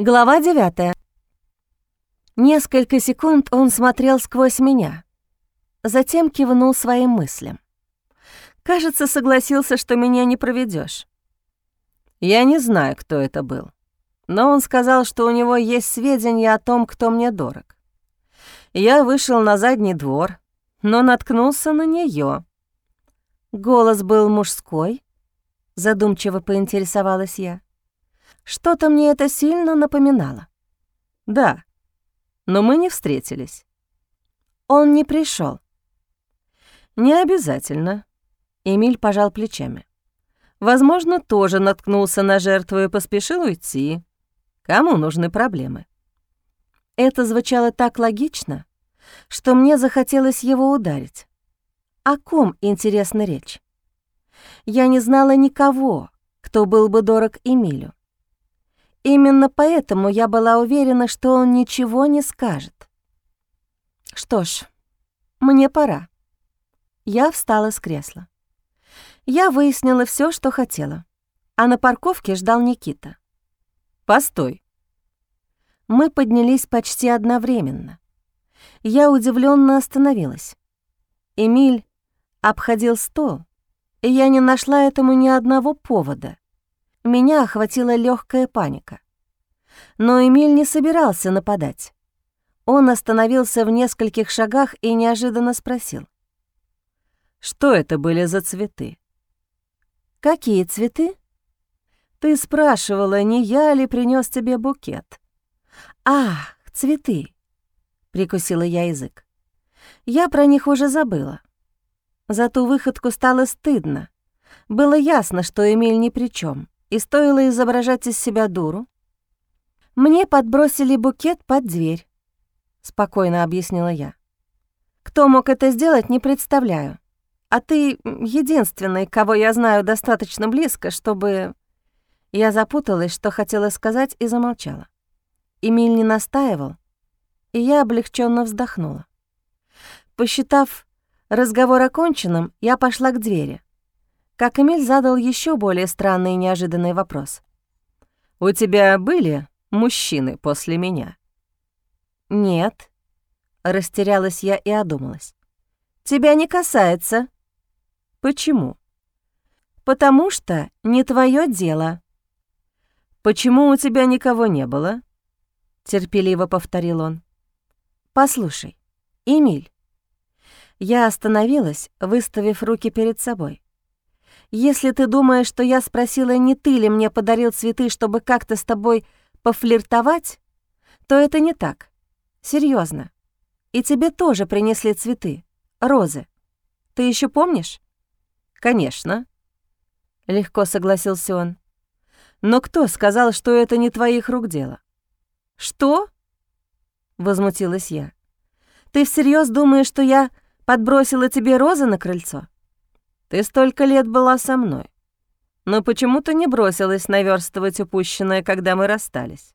Глава 9. Несколько секунд он смотрел сквозь меня, затем кивнул своим мыслям. Кажется, согласился, что меня не проведешь. Я не знаю, кто это был, но он сказал, что у него есть сведения о том, кто мне дорог. Я вышел на задний двор, но наткнулся на нее. Голос был мужской, задумчиво поинтересовалась я. Что-то мне это сильно напоминало. Да, но мы не встретились. Он не пришел. Не обязательно. Эмиль пожал плечами. Возможно, тоже наткнулся на жертву и поспешил уйти. Кому нужны проблемы? Это звучало так логично, что мне захотелось его ударить. О ком, интересна речь? Я не знала никого, кто был бы дорог Эмилю. Именно поэтому я была уверена, что он ничего не скажет. Что ж, мне пора. Я встала с кресла. Я выяснила все, что хотела, а на парковке ждал Никита. «Постой». Мы поднялись почти одновременно. Я удивленно остановилась. Эмиль обходил стол, и я не нашла этому ни одного повода. Меня охватила легкая паника. Но Эмиль не собирался нападать. Он остановился в нескольких шагах и неожиданно спросил. «Что это были за цветы?» «Какие цветы?» «Ты спрашивала, не я ли принес тебе букет?» «Ах, цветы!» — прикусила я язык. «Я про них уже забыла. За ту выходку стало стыдно. Было ясно, что Эмиль ни при чем и стоило изображать из себя дуру. Мне подбросили букет под дверь, спокойно объяснила я. Кто мог это сделать, не представляю. А ты единственный, кого я знаю достаточно близко, чтобы... Я запуталась, что хотела сказать, и замолчала. Эмиль не настаивал, и я облегченно вздохнула. Посчитав разговор оконченным, я пошла к двери как Эмиль задал еще более странный и неожиданный вопрос. «У тебя были мужчины после меня?» «Нет», — растерялась я и одумалась. «Тебя не касается». «Почему?» «Потому что не твое дело». «Почему у тебя никого не было?» — терпеливо повторил он. «Послушай, Эмиль». Я остановилась, выставив руки перед собой. Если ты думаешь, что я спросила, не ты ли мне подарил цветы, чтобы как-то с тобой пофлиртовать, то это не так. Серьезно. И тебе тоже принесли цветы, розы. Ты еще помнишь? Конечно. Легко согласился он. Но кто сказал, что это не твоих рук дело? Что? Возмутилась я. Ты всерьез думаешь, что я подбросила тебе розы на крыльцо? Ты столько лет была со мной, но почему-то не бросилась наверстывать упущенное, когда мы расстались.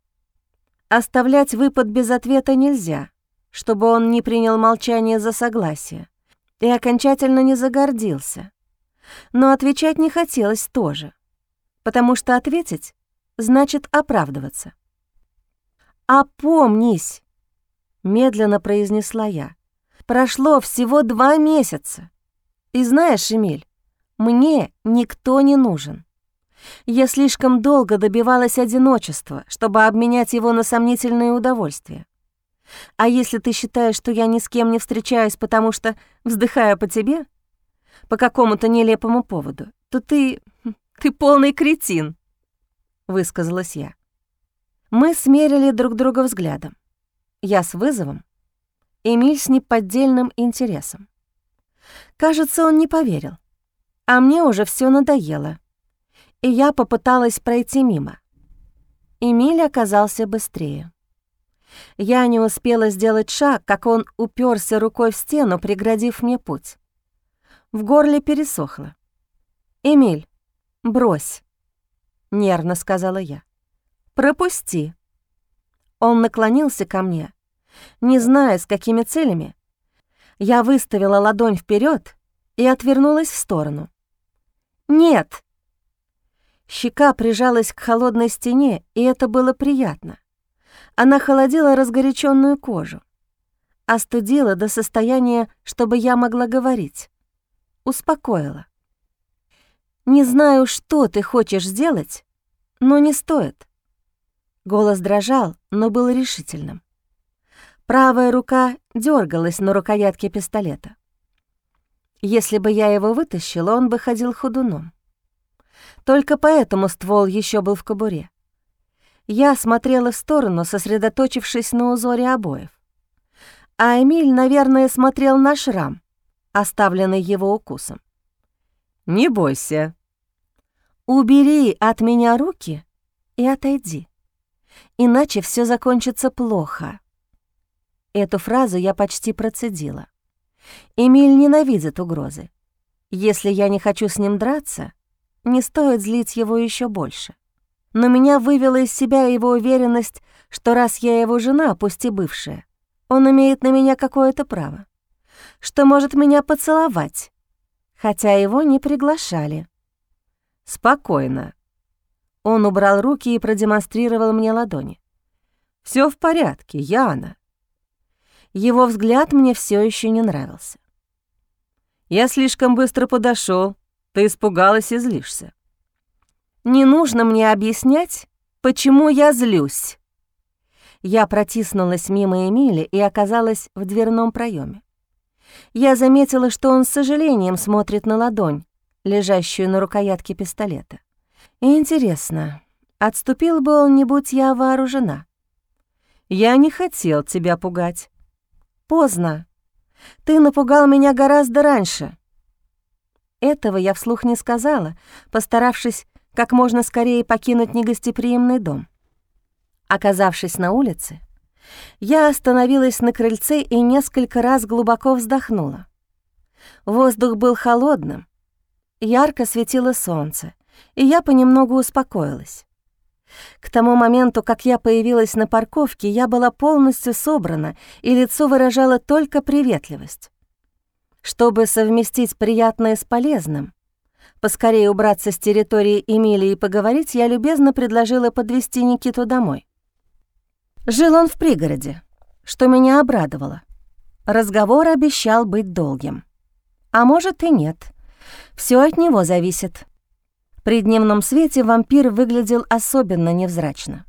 Оставлять выпад без ответа нельзя, чтобы он не принял молчание за согласие и окончательно не загордился. Но отвечать не хотелось тоже, потому что ответить значит оправдываться. «Опомнись!» — медленно произнесла я. «Прошло всего два месяца. И знаешь, Эмиль, мне никто не нужен. Я слишком долго добивалась одиночества, чтобы обменять его на сомнительные удовольствия. А если ты считаешь, что я ни с кем не встречаюсь, потому что вздыхаю по тебе, по какому-то нелепому поводу, то ты... ты полный кретин», — высказалась я. Мы смерили друг друга взглядом. Я с вызовом, Эмиль с неподдельным интересом. Кажется, он не поверил. А мне уже все надоело. И я попыталась пройти мимо. Эмиль оказался быстрее. Я не успела сделать шаг, как он уперся рукой в стену, преградив мне путь. В горле пересохло. «Эмиль, брось», — нервно сказала я. «Пропусти». Он наклонился ко мне, не зная, с какими целями, я выставила ладонь вперед и отвернулась в сторону. «Нет!» Щека прижалась к холодной стене, и это было приятно. Она холодила разгоряченную кожу, остудила до состояния, чтобы я могла говорить. Успокоила. «Не знаю, что ты хочешь сделать, но не стоит». Голос дрожал, но был решительным. Правая рука дергалась на рукоятке пистолета. Если бы я его вытащила, он бы ходил ходуном. Только поэтому ствол еще был в кобуре. Я смотрела в сторону, сосредоточившись на узоре обоев. А Эмиль, наверное, смотрел на шрам, оставленный его укусом. «Не бойся». «Убери от меня руки и отойди, иначе все закончится плохо». Эту фразу я почти процедила. Эмиль ненавидит угрозы. Если я не хочу с ним драться, не стоит злить его еще больше. Но меня вывела из себя его уверенность, что раз я его жена, пусть и бывшая, он имеет на меня какое-то право, что может меня поцеловать, хотя его не приглашали. «Спокойно». Он убрал руки и продемонстрировал мне ладони. Все в порядке, Яна». Его взгляд мне все еще не нравился. «Я слишком быстро подошел, ты испугалась и злишься». «Не нужно мне объяснять, почему я злюсь». Я протиснулась мимо Эмили и оказалась в дверном проеме. Я заметила, что он с сожалением смотрит на ладонь, лежащую на рукоятке пистолета. Интересно, отступил бы он, не будь я вооружена? Я не хотел тебя пугать. Поздно. Ты напугал меня гораздо раньше. Этого я вслух не сказала, постаравшись как можно скорее покинуть негостеприимный дом. Оказавшись на улице, я остановилась на крыльце и несколько раз глубоко вздохнула. Воздух был холодным, ярко светило солнце, и я понемногу успокоилась. К тому моменту, как я появилась на парковке, я была полностью собрана, и лицо выражало только приветливость. Чтобы совместить приятное с полезным, поскорее убраться с территории Эмилии и поговорить, я любезно предложила подвести Никиту домой. Жил он в пригороде, что меня обрадовало. Разговор обещал быть долгим. А может и нет. Все от него зависит. При дневном свете вампир выглядел особенно невзрачно.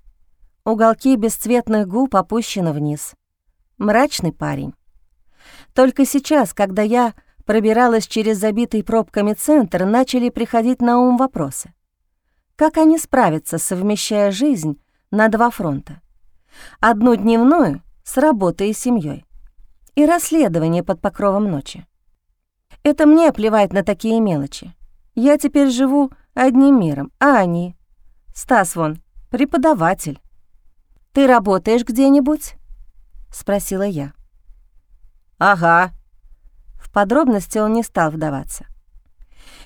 Уголки бесцветных губ опущены вниз. Мрачный парень. Только сейчас, когда я пробиралась через забитый пробками центр, начали приходить на ум вопросы. Как они справятся, совмещая жизнь на два фронта? Одну дневную с работой и семьей, и расследование под покровом ночи. Это мне плевать на такие мелочи. Я теперь живу одним миром, а они? Стас вон, преподаватель. «Ты работаешь где-нибудь?» — спросила я. «Ага». В подробности он не стал вдаваться.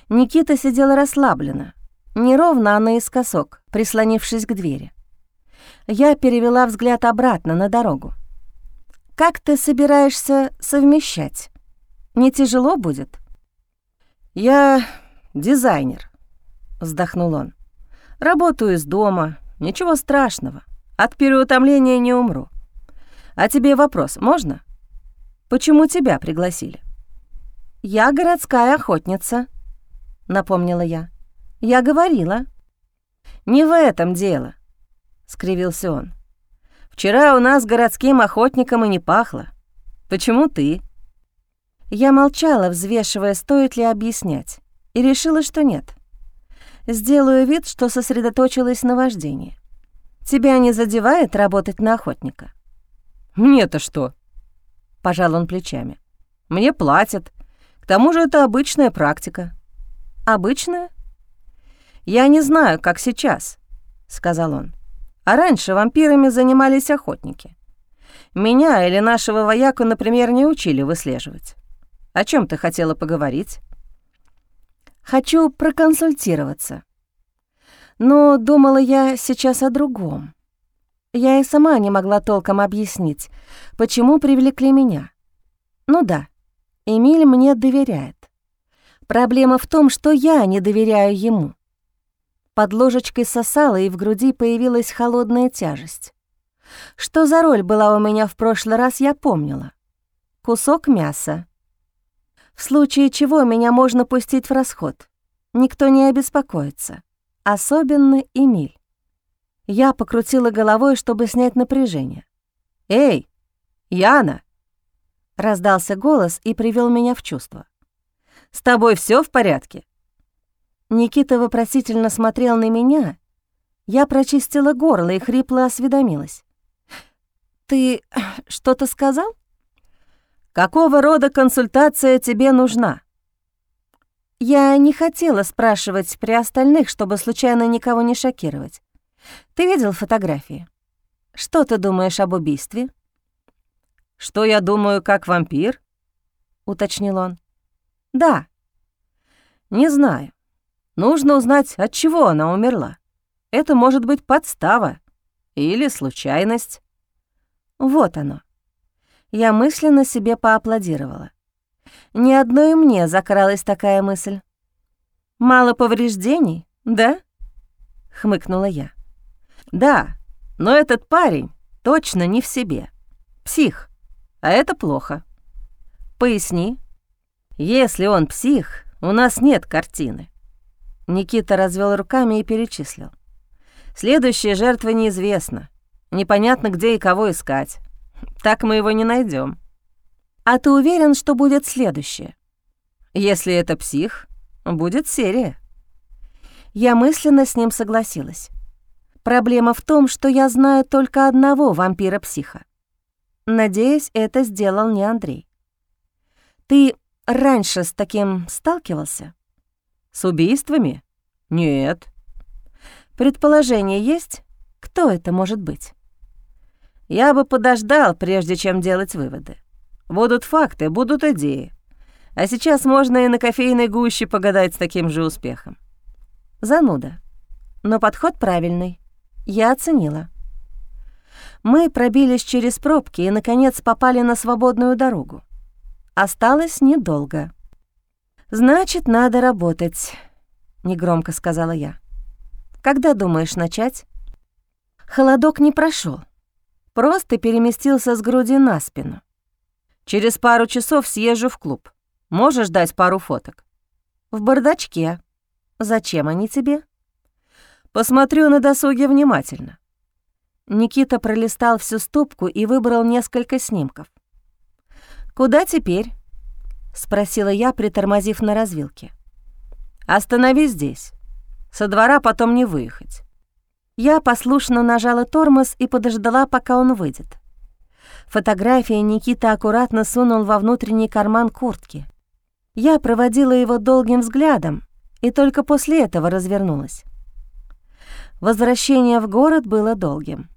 Никита сидел расслабленно, неровно, а наискосок, прислонившись к двери. Я перевела взгляд обратно на дорогу. «Как ты собираешься совмещать? Не тяжело будет?» «Я дизайнер вздохнул он. «Работаю из дома, ничего страшного. От переутомления не умру. А тебе вопрос можно? Почему тебя пригласили?» «Я городская охотница», — напомнила я. «Я говорила». «Не в этом дело», — скривился он. «Вчера у нас городским охотником и не пахло. Почему ты?» Я молчала, взвешивая, стоит ли объяснять, и решила, что нет. Сделаю вид, что сосредоточилась на вождении. Тебя не задевает работать на охотника? Мне-то что? Пожал он плечами. Мне платят. К тому же это обычная практика. Обычная? Я не знаю, как сейчас, сказал он. А раньше вампирами занимались охотники. Меня или нашего вояку, например, не учили выслеживать. О чем ты хотела поговорить? Хочу проконсультироваться. Но думала я сейчас о другом. Я и сама не могла толком объяснить, почему привлекли меня. Ну да, Эмиль мне доверяет. Проблема в том, что я не доверяю ему. Под ложечкой сосала, и в груди появилась холодная тяжесть. Что за роль была у меня в прошлый раз, я помнила. Кусок мяса. В случае чего меня можно пустить в расход. Никто не обеспокоится. Особенно Эмиль. Я покрутила головой, чтобы снять напряжение. «Эй, Яна!» Раздался голос и привел меня в чувство. «С тобой все в порядке?» Никита вопросительно смотрел на меня. Я прочистила горло и хрипло осведомилась. «Ты что-то сказал?» «Какого рода консультация тебе нужна?» Я не хотела спрашивать при остальных, чтобы случайно никого не шокировать. Ты видел фотографии? Что ты думаешь об убийстве? «Что я думаю, как вампир?» — уточнил он. «Да». «Не знаю. Нужно узнать, от чего она умерла. Это может быть подстава или случайность». Вот оно. Я мысленно себе поаплодировала. Ни одной мне закралась такая мысль. «Мало повреждений, да?» — хмыкнула я. «Да, но этот парень точно не в себе. Псих а это плохо. Поясни. Если он псих, у нас нет картины. Никита развел руками и перечислил. Следующая жертва неизвестна. Непонятно, где и кого искать. Так мы его не найдем. А ты уверен, что будет следующее? Если это псих, будет серия. Я мысленно с ним согласилась. Проблема в том, что я знаю только одного вампира-психа. Надеюсь, это сделал не Андрей. Ты раньше с таким сталкивался? С убийствами? Нет. Предположение есть, кто это может быть? Я бы подождал, прежде чем делать выводы. Будут факты, будут идеи. А сейчас можно и на кофейной гуще погадать с таким же успехом. Зануда. Но подход правильный. Я оценила. Мы пробились через пробки и, наконец, попали на свободную дорогу. Осталось недолго. «Значит, надо работать», — негромко сказала я. «Когда думаешь начать?» Холодок не прошел, просто переместился с груди на спину. «Через пару часов съезжу в клуб. Можешь дать пару фоток?» «В бардачке. Зачем они тебе?» «Посмотрю на досуге внимательно. Никита пролистал всю стопку и выбрал несколько снимков. «Куда теперь?» — спросила я, притормозив на развилке. «Остановись здесь. Со двора потом не выехать». Я послушно нажала тормоз и подождала, пока он выйдет. Фотографии Никита аккуратно сунул во внутренний карман куртки. Я проводила его долгим взглядом и только после этого развернулась. Возвращение в город было долгим.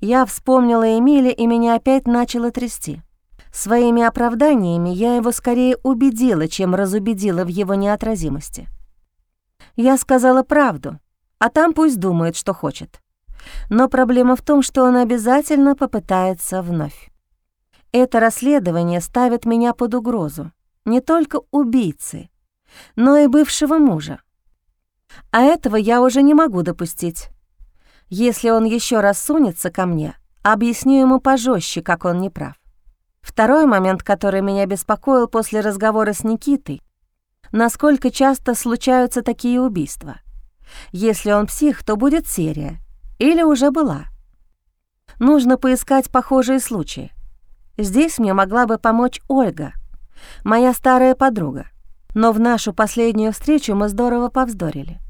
Я вспомнила Эмиля, и меня опять начало трясти. Своими оправданиями я его скорее убедила, чем разубедила в его неотразимости. Я сказала правду, а там пусть думает, что хочет. Но проблема в том, что он обязательно попытается вновь. Это расследование ставит меня под угрозу не только убийцы, но и бывшего мужа. А этого я уже не могу допустить. Если он еще раз сунется ко мне, объясню ему пожестче, как он не прав. Второй момент, который меня беспокоил после разговора с Никитой, насколько часто случаются такие убийства. Если он псих, то будет серия. Или уже была. Нужно поискать похожие случаи. Здесь мне могла бы помочь Ольга, моя старая подруга. Но в нашу последнюю встречу мы здорово повздорили.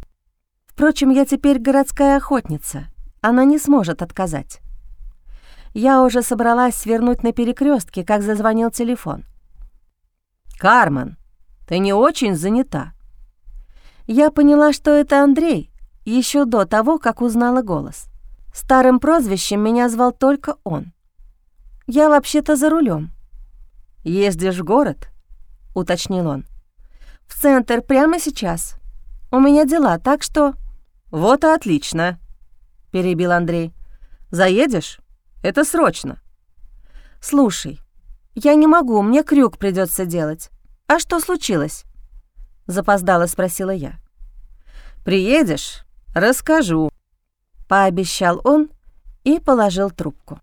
Впрочем, я теперь городская охотница. Она не сможет отказать. Я уже собралась свернуть на перекрестке, как зазвонил телефон. «Кармен, ты не очень занята». Я поняла, что это Андрей, еще до того, как узнала голос. Старым прозвищем меня звал только он. Я вообще-то за рулем. «Ездишь в город?» — уточнил он. «В центр прямо сейчас. У меня дела, так что...» «Вот и отлично», — перебил Андрей. «Заедешь? Это срочно». «Слушай, я не могу, мне крюк придется делать. А что случилось?» Запоздало спросила я. «Приедешь? Расскажу», — пообещал он и положил трубку.